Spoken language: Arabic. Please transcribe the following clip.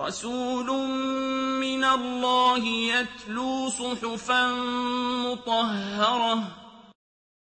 رَسُولٌ مِّنَ اللَّهِ يَتْلُو صُحُفًا مُّطَهَّرَةً.